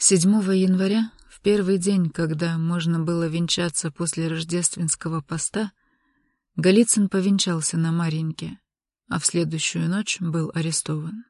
7 января, в первый день, когда можно было венчаться после рождественского поста, Голицын повенчался на Мареньке, а в следующую ночь был арестован.